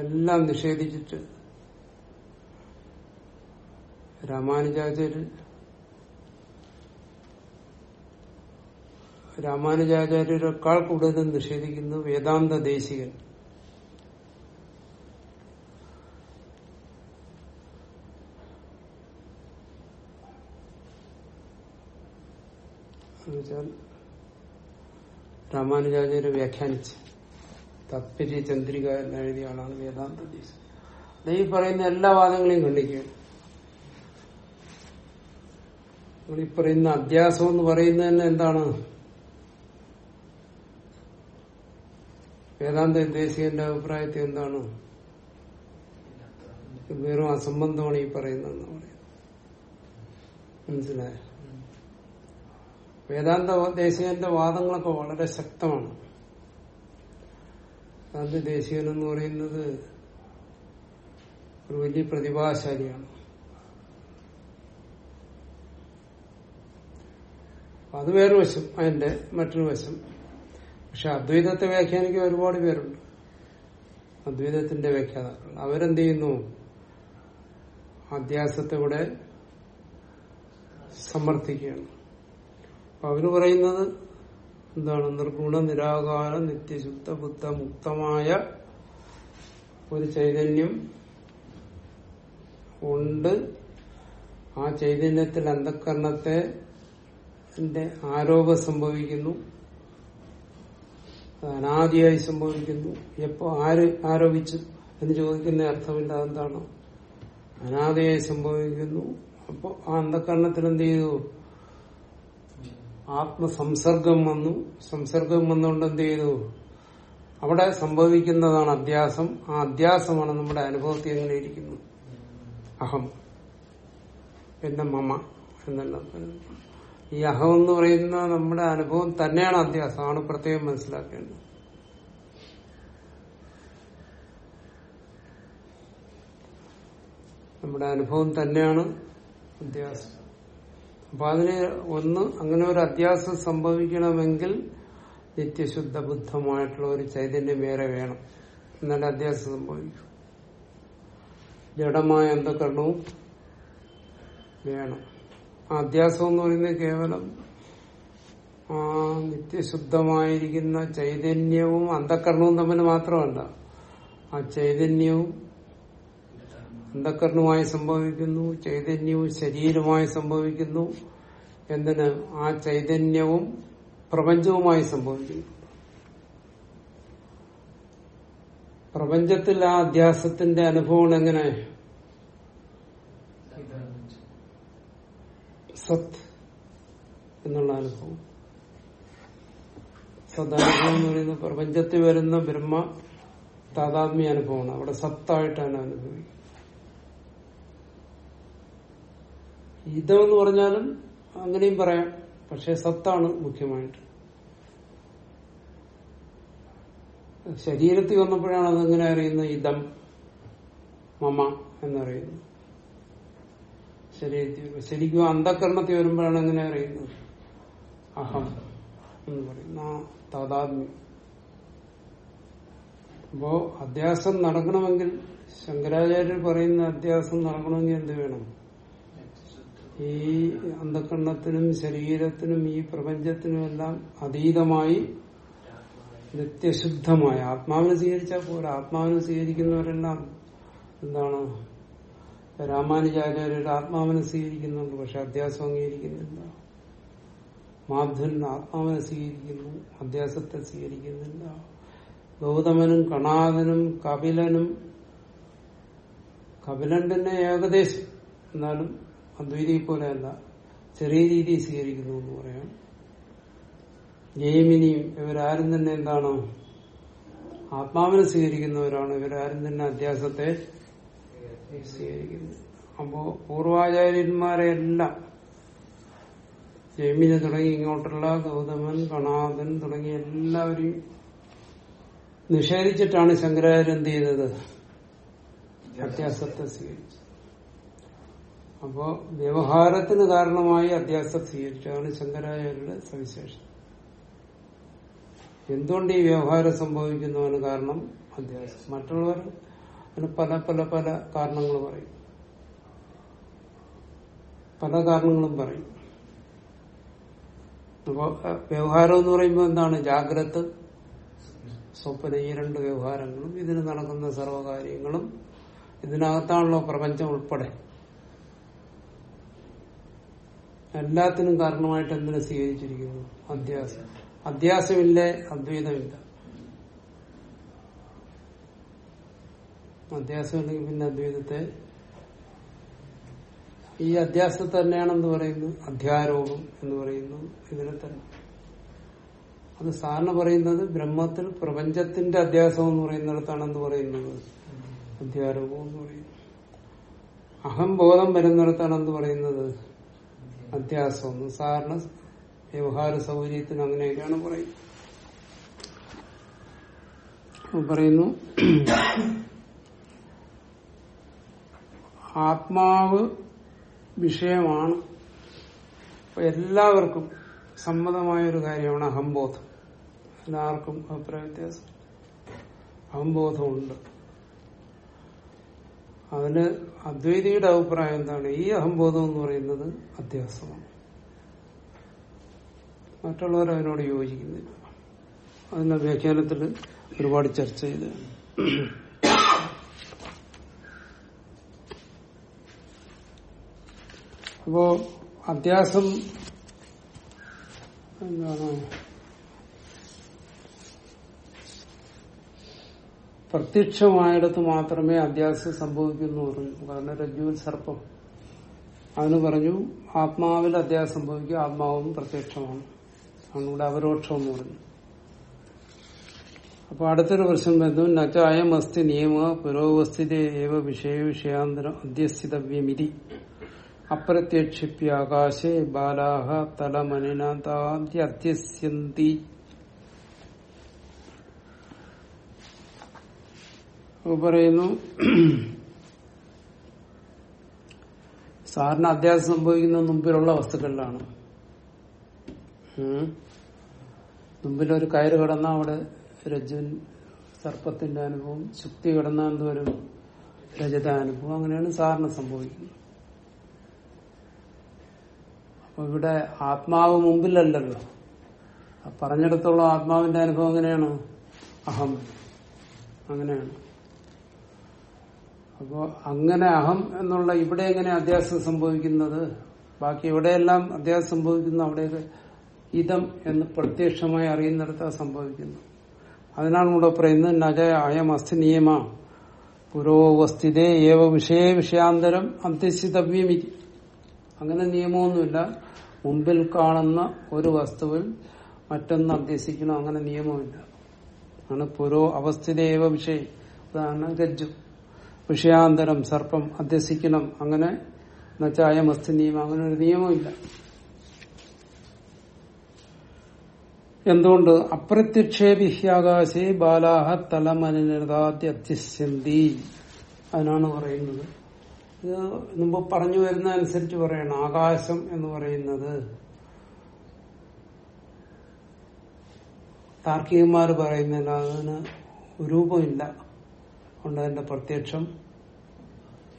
എല്ലാം നിഷേധിച്ചിട്ട് രാമാനുജാചാര്യ രാമാനുജാചാര്യരെക്കാൾ കൂടുതൽ നിഷേധിക്കുന്നു വേദാന്ത ദേശികൻ. രാമാനുജാചാര്യ വ്യാഖ്യാനിച്ച് താത്പര്യ ചന്ദ്രിക എന്നെഴുതിയ ആളാണ് വേദാന്ത ദേശം ഈ പറയുന്ന എല്ലാ വാദങ്ങളെയും ഖണ്ഡിക്കുകയാണ് നിങ്ങൾ ഈ പറയുന്ന അധ്യാസം എന്ന് പറയുന്നത് തന്നെ എന്താണ്? വേദാന്ത ഉദ്ദേശികന്റെ അഭിപ്രായത്തിൽ എന്താണ്? വെറും അസംബന്ധമാണ് ഈ പറയുന്നതെന്ന് പറയുന്നത്. മനസ്സിലായോ? വേദാന്ത ദേശീയന്റെ വാദങ്ങളൊക്കെ വളരെ ശക്തമാണ്. വേദാന്ത ദേശീയൻ എന്ന് പറയുന്നത് ഒരു വലിയ പ്രതിഭാശാലിയാണ്. അത് വേറൊരു വശം അതിന്റെ മറ്റൊരു വശം. പക്ഷെ അദ്വൈതത്തെ വ്യാഖ്യാനിക്കാൻ ഒരുപാട് പേരുണ്ട്. അദ്വൈതത്തിന്റെ വ്യാഖ്യാതാക്കൾ. അവരെന്ത് ചെയ്യുന്നു? അധ്യാസത്തെ സമർത്ഥിക്കുകയാണ്. അപ്പൊ അവർ പറയുന്നത് എന്താണ്? നിർഗുണ നിരാകാര നിത്യശുദ്ധ ബുദ്ധ മുക്തമായ ഒരു ചൈതന്യം ഉണ്ട്. ആ ചൈതന്യത്തിൽ അന്ധക്കരണത്തെ ആരോപം സംഭവിക്കുന്നു. അനാദിയായി സംഭവിക്കുന്നു. എപ്പോ ആര് ആരോപിച്ചു എന്ന് ചോദിക്കുന്ന അർത്ഥമില്ല അതെന്താണ് അനാദിയായി സംഭവിക്കുന്നു. അപ്പോൾ ആ അന്ധകരണത്തിൽ എന്ത് ചെയ്തു? ആത്മസംസർഗം വന്നു. സംസർഗം വന്നുകൊണ്ട് എന്ത് ചെയ്തു? അവിടെ സംഭവിക്കുന്നതാണ് അധ്യാസം. ആ അധ്യാസമാണ് നമ്മുടെ അനുഭവത്തിൽ എങ്ങനെ ഇരിക്കുന്നു അഹം. പിന്നെ മമ എന്നെല്ലാം. ഈ അഹം എന്ന് പറയുന്ന നമ്മുടെ അനുഭവം തന്നെയാണ് അധ്യാസം ആണ് പ്രത്യേകം മനസ്സിലാക്കേണ്ടത്. നമ്മുടെ അനുഭവം തന്നെയാണ് അധ്യാസം. അപ്പൊ അതിന് ഒന്ന് അങ്ങനെ ഒരു അധ്യാസം സംഭവിക്കണമെങ്കിൽ നിത്യശുദ്ധ ബുദ്ധമായിട്ടുള്ള ഒരു ചൈതന്യം വേറെ വേണം. എന്നാലും അധ്യാസം സംഭവിക്കും. ജഡമായ അന്ധകരണവും വേണം. അധ്യാസം എന്ന് പറയുന്നത് കേവലം ആ നിത്യശുദ്ധമായിരിക്കുന്ന ചൈതന്യവും അന്ധകരണവും തമ്മിൽ മാത്രമല്ല. ആ ചൈതന്യവും അന്ധക്കരണവുമായി സംഭവിക്കുന്നു ചൈതന്യവും ശരീരമായി സംഭവിക്കുന്നു എന്തിന് ആ ചൈതന്യവും പ്രപഞ്ചവുമായി സംഭവിക്കുന്നു. പ്രപഞ്ചത്തിൽ ആ അധ്യാസത്തിന്റെ അനുഭവം എങ്ങനെ സത് എന്നുള്ള അനുഭവം. സദാനുഭവം എന്ന് പറയുന്നത് പ്രപഞ്ചത്തിൽ വരുന്ന ബ്രഹ്മ താതാത്മ്യ അനുഭവമാണ്. അവിടെ സത്തായിട്ടാണ് അനുഭവിക്കുന്നത്. ഇതെന്ന് പറഞ്ഞാലും അങ്ങനെയും പറയാം. പക്ഷെ സത്താണ് മുഖ്യമായിട്ട്. ശരീരത്തിൽ വന്നപ്പോഴാണ് അതെങ്ങനെ അറിയുന്നത്? ഇതം മമ എന്നറിയുന്നത് ശരീരത്തിൽ ശരിക്കും അന്ധകരണത്തിൽ വരുമ്പോഴാണ് എങ്ങനെ അറിയുന്നത്? അഹം എന്ന് പറയുന്ന താതാത്മ്യം. അപ്പോ അധ്യാസം നടക്കണമെങ്കിൽ ശങ്കരാചാര്യർ പറയുന്ന അധ്യാസം നടക്കണമെങ്കിൽ എന്ത് വേണം? ഈ അന്ധകരണത്തിനും ശരീരത്തിനും ഈ പ്രപഞ്ചത്തിനും എല്ലാം അതീതമായി നിത്യശുദ്ധമായ ആത്മാവിനെ സ്വീകരിച്ചാൽ പോരാ. ആത്മാവിനെ സ്വീകരിക്കുന്നവരെല്ലാം എന്താണ്? രാമാനുജാചാര്യരുടെ ആത്മാവിനെ സ്വീകരിക്കുന്നുണ്ട് പക്ഷെ അധ്യാസം അംഗീകരിക്കുന്നില്ല. മാധുരൻ ആത്മാവിനെ സ്വീകരിക്കുന്നു അധ്യാസത്തെ സ്വീകരിക്കുന്നില്ല. ഗൗതമനും കണാദനും കപിലനും കപിലൻ തന്നെ ഏകദേശം എന്നാലും അദ്വൈതി പോലെയല്ല ചെറിയ രീതിയിൽ സ്വീകരിക്കുന്നു എന്ന് പറയാം. ജയമിനിയും ഇവരാരും തന്നെ എന്താണ്? ആത്മാവിനെ സ്വീകരിക്കുന്നവരാണ്. ഇവരാരും തന്നെ അധ്യാസത്തെ സ്വീകരിക്കുന്നത് അപ്പോ പൂർവാചാര്യന്മാരെല്ലാം ജൈമിനെ തുടങ്ങി ഇങ്ങോട്ടുള്ള ഗൗതമൻ കണാദൻ തുടങ്ങി എല്ലാവരെയും നിഷേധിച്ചിട്ടാണ് ശങ്കരാചാര്യ എന്ത് ചെയ്തത്? അത്യാസത്തെ സ്വീകരിച്ചത്. അപ്പോ വ്യവഹാരത്തിന് കാരണമായി അധ്യാസം സ്വീകരിച്ചതാണ് ശങ്കരാചാര്യരുടെ സവിശേഷം എന്തുകൊണ്ട് ഈ വ്യവഹാരം സംഭവിക്കുന്നതിന് കാരണം? അധ്യാസം മറ്റുള്ളവർ അതിന് പല പല പല കാരണങ്ങൾ പറയും. പല കാരണങ്ങളും പറയും. അപ്പോ വ്യവഹാരം എന്ന് പറയുമ്പോൾ എന്താണ്? ജാഗ്രത സ്വപ്ന ഈ രണ്ട് വ്യവഹാരങ്ങളും ഇതിന് നടക്കുന്ന സർവകാര്യങ്ങളും ഇതിനകത്താണല്ലോ പ്രപഞ്ചം ഉൾപ്പെടെ. എല്ലാത്തിനും കാരണമായിട്ട് എന്തിനെ സ്വീകരിച്ചിരിക്കുന്നു? അധ്യാസം. അധ്യാസമില്ലേ അദ്വൈതമില്ല. അധ്യാസമില്ലെങ്കിൽ പിന്നെ അദ്വൈതത്തെ ഈ അധ്യാസം തന്നെയാണെന്ന് പറയുന്നു അധ്യാരോപം എന്ന് പറയുന്നു ഇതിനെ തന്നെ. അത് സാറിന് പറയുന്നത് ബ്രഹ്മത്തിൽ പ്രപഞ്ചത്തിന്റെ അധ്യാസം എന്ന് പറയുന്നിടത്താണ് എന്ന് പറയുന്നത്. അധ്യാരോപം എന്ന് പറയുന്നത് അഹംബോധം വരുന്നിടത്താണ് എന്ത് പറയുന്നത് അധ്യാസം സാറിന് വ്യവഹാര സൗകര്യത്തിന് അങ്ങനെയൊക്കെയാണ് പറയുന്നത്. പറയുന്നു ആത്മാവ് വിഷയമാണ്. എല്ലാവർക്കും സമ്മതമായ ഒരു കാര്യമാണ് അഹംബോധം. എല്ലാവർക്കും അഭിപ്രായ വ്യത്യാസം. അഹംബോധമുണ്ട്. അതിന് അദ്വൈതിയുടെ അഭിപ്രായം എന്താണ്? ഈ അഹംബോധം എന്ന് പറയുന്നത് അധ്യാസമാണ് മറ്റുള്ളവർ അതിനോട് യോജിക്കുന്നില്ല. അതിന്റെ വ്യാഖ്യാനത്തിൽ ഒരുപാട് ചർച്ച ചെയ്ത് അപ്പോ അധ്യാസം എന്താണ്? പ്രത്യക്ഷമായിടത്ത് മാത്രമേ അധ്യാസം സംഭവിക്കുന്നു പറഞ്ഞു കാരണം രജ്ജുവിൽ സർപ്പം. അതിന് പറഞ്ഞു ആത്മാവിൽ അധ്യാസം സംഭവിക്കുക ആത്മാവും പ്രത്യക്ഷമാണ്. അതുകൊണ്ട് അപരോക്ഷം എന്ന് പറഞ്ഞു. അപ്പൊ അടുത്തൊരു പ്രശ്നം വരുന്നു. നച്ചായം അസ്ഥി നിയമ പുരോഗസ്ഥിതി ഏവ വിഷയ വിഷയാന്തരം അധ്യസ്ഥിതവ്യമിതി അപ്രത്യക്ഷിപ്യ ആകാശേ ബാലാഹ തലമനിനാദ്യസ്യന്തി പറയുന്നു സാറിന് അധ്യാസം സംഭവിക്കുന്ന മുമ്പിലുള്ള വസ്തുക്കളിലാണ്. മുമ്പിലൊരു കയറ് കിടന്ന അവിടെ രജുൻ സർപ്പത്തിന്റെ അനുഭവം ശുക്തി കിടന്ന എന്തോരും രജതാനുഭവം അങ്ങനെയാണ് സാറിന് സംഭവിക്കുന്നത്. ഇവിടെ ആത്മാവ് മുമ്പിലല്ലല്ലോ. പറഞ്ഞിടത്തോളം ആത്മാവിന്റെ അനുഭവം എങ്ങനെയാണ്? അഹം. അങ്ങനെയാണ്. അപ്പോ അങ്ങനെ അഹം എന്നുള്ള ഇവിടെ എങ്ങനെ അധ്യാസം സംഭവിക്കുന്നത്? ബാക്കി എവിടെയെല്ലാം അധ്യാസം സംഭവിക്കുന്നു? അവിടെയൊക്കെ ഇതം എന്ന് പ്രത്യക്ഷമായി അറിയുന്നിടത്ത് സംഭവിക്കുന്നു. അതിനാണ് ഇവിടെ പറയുന്നത് നജ അയം അസ്ഥി നിയമ. പുരോവസ്ഥിതേ ഏവ വിഷയ വിഷയാന്തരം അധ്യസിതവ്യമിതി അങ്ങനെ നിയമമൊന്നുമില്ല. മുമ്പിൽ കാണുന്ന ഒരു വസ്തുവിൽ മറ്റൊന്ന് അഭ്യസിക്കണം അങ്ങനെ നിയമമില്ല. ആണ് പുരോ അവസ്ഥിതേവ വിഷയം. അതാണ് രജ്ജു വിഷയാന്തരം സർപ്പം അധ്യസിക്കണം അങ്ങനെ എന്നുവെച്ചാൽ അസ്ഥി നിയമം അങ്ങനെ ഒരു നിയമമില്ല. എന്തുകൊണ്ട്? അപ്രത്യക്ഷേപിഹ്യാകാശേ ബാലാഹ തലമനിതാദ്യ അധ്യസ്യന്തി അതിനാണ് പറയുന്നത്. ഇത് മുമ്പ് പറഞ്ഞു വരുന്ന അനുസരിച്ച് പറയണം. ആകാശം എന്ന് പറയുന്നത് താർക്കികന്മാർ പറയുന്നില്ല അതിന് രൂപമില്ല. അതുകൊണ്ട് അതിന്റെ പ്രത്യക്ഷം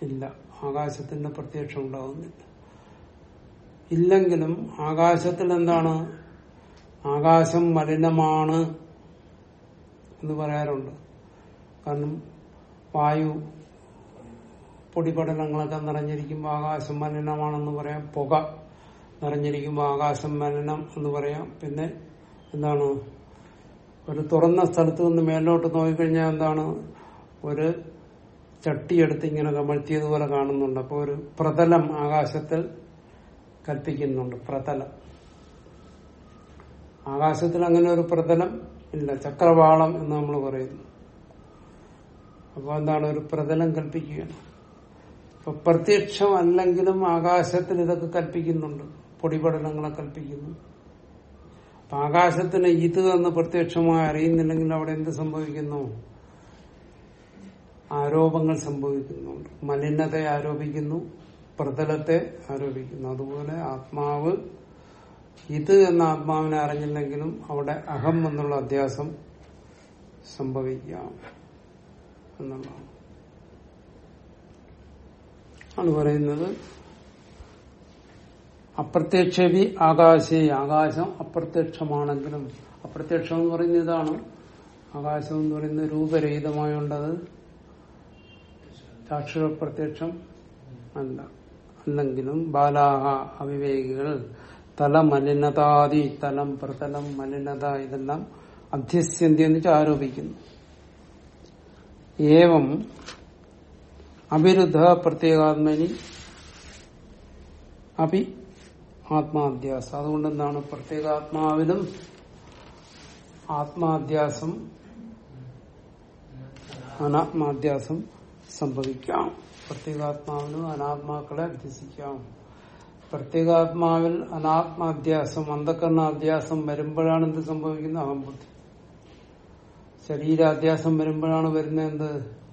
ഇല്ല. ആകാശത്തിന്റെ പ്രത്യക്ഷം ഉണ്ടാകുന്നില്ല ഇല്ലെങ്കിലും ആകാശത്തിൽ എന്താണ്? ആകാശം മലിനമാണ് എന്ന് പറയാറുണ്ട്. കാരണം വായു പൊടിപടലങ്ങളൊക്കെ നിറഞ്ഞിരിക്കുമ്പോൾ ആകാശം മലിനമാണെന്ന് പറയാം. പുക നിറഞ്ഞിരിക്കുമ്പോൾ ആകാശം മലിനം എന്ന് പറയാം. പിന്നെ എന്താണ്? ഒരു തുറന്ന സ്ഥലത്ത് നിന്ന് മേലോട്ട് നോക്കിക്കഴിഞ്ഞാൽ എന്താണ്? ഒരു ചട്ടിയെടുത്ത് ഇങ്ങനെ കമഴ്ത്തിയതുപോലെ കാണുന്നുണ്ട്. അപ്പോൾ ഒരു പ്രതലം ആകാശത്തിൽ കൽപ്പിക്കുന്നുണ്ട്. പ്രതലം. ആകാശത്തിൽ അങ്ങനെ ഒരു പ്രതലം ഇല്ല. ചക്രവാളം എന്ന് നമ്മൾ പറയുന്നു. അപ്പോൾ എന്താണ്? ഒരു പ്രതലം കൽപ്പിക്കുകയാണ്. അപ്പൊ പ്രത്യക്ഷം അല്ലെങ്കിലും ആകാശത്തിൽ ഇതൊക്കെ കൽപ്പിക്കുന്നുണ്ട്. പൊടിപടലങ്ങളെ കൽപ്പിക്കുന്നു. അപ്പൊ ആകാശത്തിന് ഇത് എന്ന് പ്രത്യക്ഷമായി അറിയുന്നില്ലെങ്കിൽ അവിടെ എന്ത് സംഭവിക്കുന്നു? ആരോപങ്ങൾ സംഭവിക്കുന്നുണ്ട്. മലിനതയെ ആരോപിക്കുന്നു. പ്രതലത്തെ ആരോപിക്കുന്നു. അതുപോലെ ആത്മാവ് ഇത് എന്ന ആത്മാവിനെ അറിഞ്ഞില്ലെങ്കിലും അവിടെ അഹം എന്നുള്ള അധ്യാസം സംഭവിക്കാം എന്നുള്ളതാണ്. ആണ് പറയുന്നത് അപ്രത്യക്ഷവി ആകാശേ ആകാശം അപ്രത്യക്ഷമാണെങ്കിലും അപ്രത്യക്ഷം എന്ന് പറയുന്നത് ഇതാണ്. ആകാശം എന്ന് പറയുന്നത് രൂപരഹിതമായുണ്ടത് ചാക്ഷുര പ്രത്യക്ഷം അല്ല. അല്ലെങ്കിലും ബാലാഹ അവിവേകികൾ തല മലിനതാദി തലം പ്രതലം മലിനത ഇതെല്ലാം അധ്യസ്യന്തി എന്ന് വെച്ച് ആരോപിക്കുന്നു. ഏവം അവിരുദ്ധ പ്രത്യേകാത്മനി അപി ആത്മാധ്യാസം. അതുകൊണ്ട് എന്താണ് പ്രത്യേകാത്മാവിലും ആത്മാധ്യാസം അനാത്മാധ്യാസം സംഭവിക്കാം. പ്രത്യേകാത്മാവിനും അനാത്മാക്കളെ അധ്യസിക്കാം പ്രത്യേകാത്മാവിൽ അനാത്മാധ്യാസം അന്ധക്കരണാധ്യാസം വരുമ്പോഴാണ് എന്ത് സംഭവിക്കുന്നത്? അഹംബുദ്ധി. ശരീരാധ്യാസം വരുമ്പോഴാണ് വരുന്നത് എന്ത്?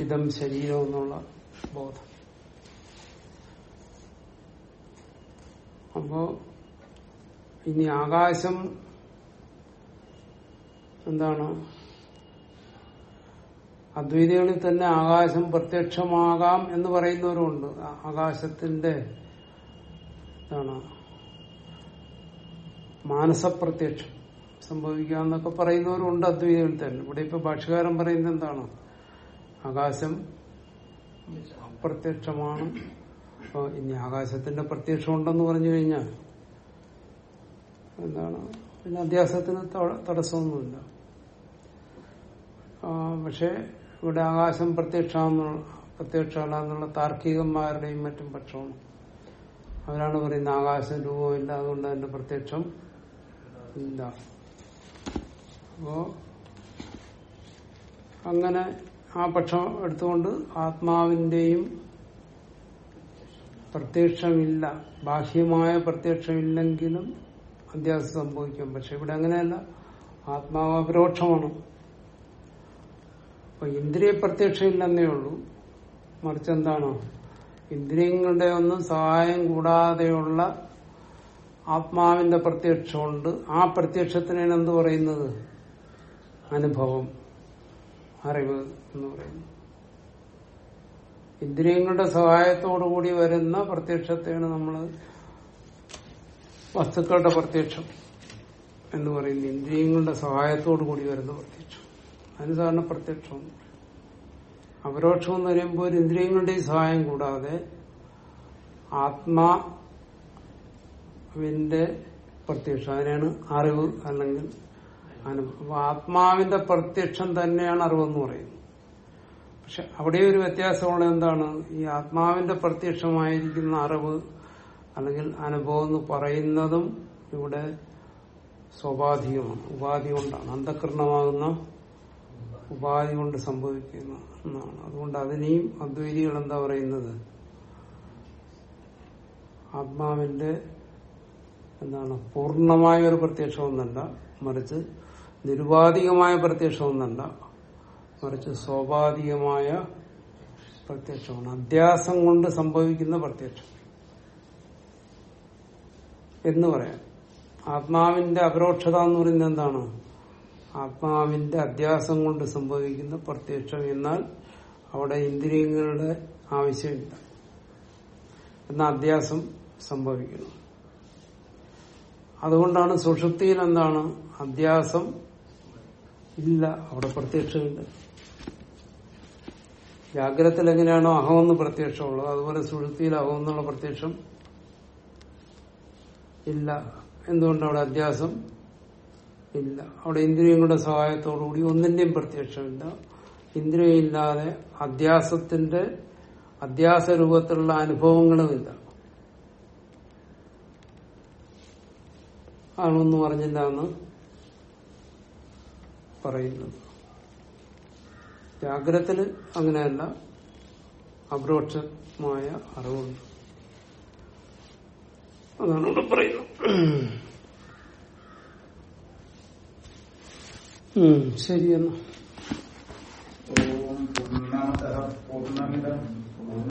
ഇതം ശരീരം എന്നുള്ള ബോധം. അപ്പോ ഇനി ആകാശം എന്താണ്? അദ്വൈതികളിൽ തന്നെ ആകാശം പ്രത്യക്ഷമാകാം എന്ന് പറയുന്നവരുണ്ട് ആകാശത്തിന്റെ എന്താണ്? മാനസപ്രത്യക്ഷം സംഭവിക്കാന്നൊക്കെ പറയുന്നവരുണ്ട് അദ്വൈതികളിൽ തന്നെ. ഇവിടെ ഇപ്പൊ ഭാഷകാരം പറയുന്നത് എന്താണ്? ആകാശം അപ്രത്യക്ഷമാണ്. അപ്പോൾ ഇനി ആകാശത്തിന്റെ പ്രത്യക്ഷം ഉണ്ടെന്ന് പറഞ്ഞു കഴിഞ്ഞാൽ എന്താണ്? പിന്നെ അധ്യാസത്തിന് തടസ്സമൊന്നുമില്ല. പക്ഷെ ഇവിടെ ആകാശം പ്രത്യക്ഷമെന്നുള്ള പ്രത്യക്ഷമല്ല എന്നുള്ള താർക്കികന്മാരുടെയും മറ്റും പക്ഷമാണ്. അവരാണ് പറയുന്നത് ആകാശം രൂപമില്ല അതുകൊണ്ട് അതിന്റെ പ്രത്യക്ഷം ഇല്ല. അപ്പോ അങ്ങനെ ആ പക്ഷം എടുത്തുകൊണ്ട് ആത്മാവിന്റെയും പ്രത്യക്ഷമില്ല ബാഹ്യമായ പ്രത്യക്ഷമില്ലെങ്കിലും അധ്യാസം സംഭവിക്കും. പക്ഷെ ഇവിടെ അങ്ങനെയല്ല. ആത്മാവ് അപരോക്ഷമാണ്. അപ്പൊ ഇന്ദ്രിയ പ്രത്യക്ഷമില്ലെന്നേ ഉള്ളൂ. മറിച്ച് എന്താണ്? ഇന്ദ്രിയങ്ങളുടെ ഒന്നും സഹായം കൂടാതെയുള്ള ആത്മാവിന്റെ പ്രത്യക്ഷമുണ്ട്. ആ പ്രത്യക്ഷത്തിനാണ് എന്ത് പറയുന്നത്? അനുഭവം. അറിവ് എന്ന് പറയുന്നു. ഇന്ദ്രിയങ്ങളുടെ സഹായത്തോടു കൂടി വരുന്ന പ്രത്യക്ഷത്തെയാണ് നമ്മൾ വസ്തുക്കളുടെ പ്രത്യക്ഷം എന്ന് പറയുന്നത്. ഇന്ദ്രിയങ്ങളുടെ സഹായത്തോടു കൂടി വരുന്ന പ്രത്യക്ഷം. അതിന് സാധാരണ പ്രത്യക്ഷം അപരോക്ഷം എന്ന് പറയുമ്പോൾ ഒരു ഇന്ദ്രിയങ്ങളുടെയും സഹായം കൂടാതെ ആത്മാവിന്റെ പ്രത്യക്ഷം. അതിനാണ് അറിവ് അല്ലെങ്കിൽ അപ്പൊ ആത്മാവിന്റെ പ്രത്യക്ഷം തന്നെയാണ് അറിവെന്ന് പറയുന്നത് പക്ഷെ അവിടെ ഒരു വ്യത്യാസമുള്ള എന്താണ്? ഈ ആത്മാവിന്റെ പ്രത്യക്ഷമായിരിക്കുന്ന അറിവ് അല്ലെങ്കിൽ അനുഭവം എന്ന് പറയുന്നതും ഇവിടെ സ്വാഭാവികമാണ്. ഉപാധി കൊണ്ടാണ്. അന്ധകരണമാകുന്ന ഉപാധി കൊണ്ട് സംഭവിക്കുന്ന എന്നാണ് അതുകൊണ്ട് അതിനെയും അദ്വൈതികൾ എന്താ പറയുന്നത്? ആത്മാവിന്റെ എന്താണ്? പൂർണമായ ഒരു പ്രത്യക്ഷമൊന്നല്ല മറിച്ച് നിരുപാധികമായ പ്രത്യക്ഷമൊന്നല്ല മറിച്ച് സ്വാഭാവികമായ പ്രത്യക്ഷമാണ്. അധ്യാസം കൊണ്ട് സംഭവിക്കുന്ന പ്രത്യക്ഷം. എന്ന് പറയാം. ആത്മാവിന്റെ അപരോക്ഷത എന്ന് പറയുന്നത് എന്താണ്? ആത്മാവിന്റെ അധ്യാസം കൊണ്ട് സംഭവിക്കുന്ന പ്രത്യക്ഷം എന്നാൽ അവിടെ ഇന്ദ്രിയങ്ങളുടെ ആവശ്യമില്ല. എന്നാൽ അധ്യാസം സംഭവിക്കുന്നു. അതുകൊണ്ടാണ് സുഷുപ്തിയിൽ എന്താണ്? അധ്യാസം ഇല്ല അവിടെ പ്രത്യക്ഷമില്ല. ജാഗ്രതത്തിൽ എങ്ങനെയാണോ അഹമെന്ന് പ്രത്യക്ഷമുള്ളത് അതുപോലെ സുഴുത്തിയിൽ അഹം എന്നുള്ള പ്രത്യക്ഷം ഇല്ല. എന്തുകൊണ്ട് അവിടെ അധ്യാസം ഇല്ല? അവിടെ ഇന്ദ്രിയങ്ങളുടെ സഹായത്തോടുകൂടി ഒന്നിന്റെയും പ്രത്യക്ഷമില്ല. ഇന്ദ്രിയം ഇല്ലാതെ അധ്യാസത്തിന്റെ അധ്യാസ രൂപത്തിലുള്ള അനുഭവങ്ങളുമില്ല. ആണൊന്നും പറഞ്ഞില്ല എന്ന് പറയുന്നത് ജാഗ്രതത്തിൽ അങ്ങനെയല്ല അപരോക്ഷമായ അറിവുണ്ട്. അതാണ് ഇവിടെ പറയുന്നത്. ശരിയെന്നാ. ഓം പൂർണമിതം.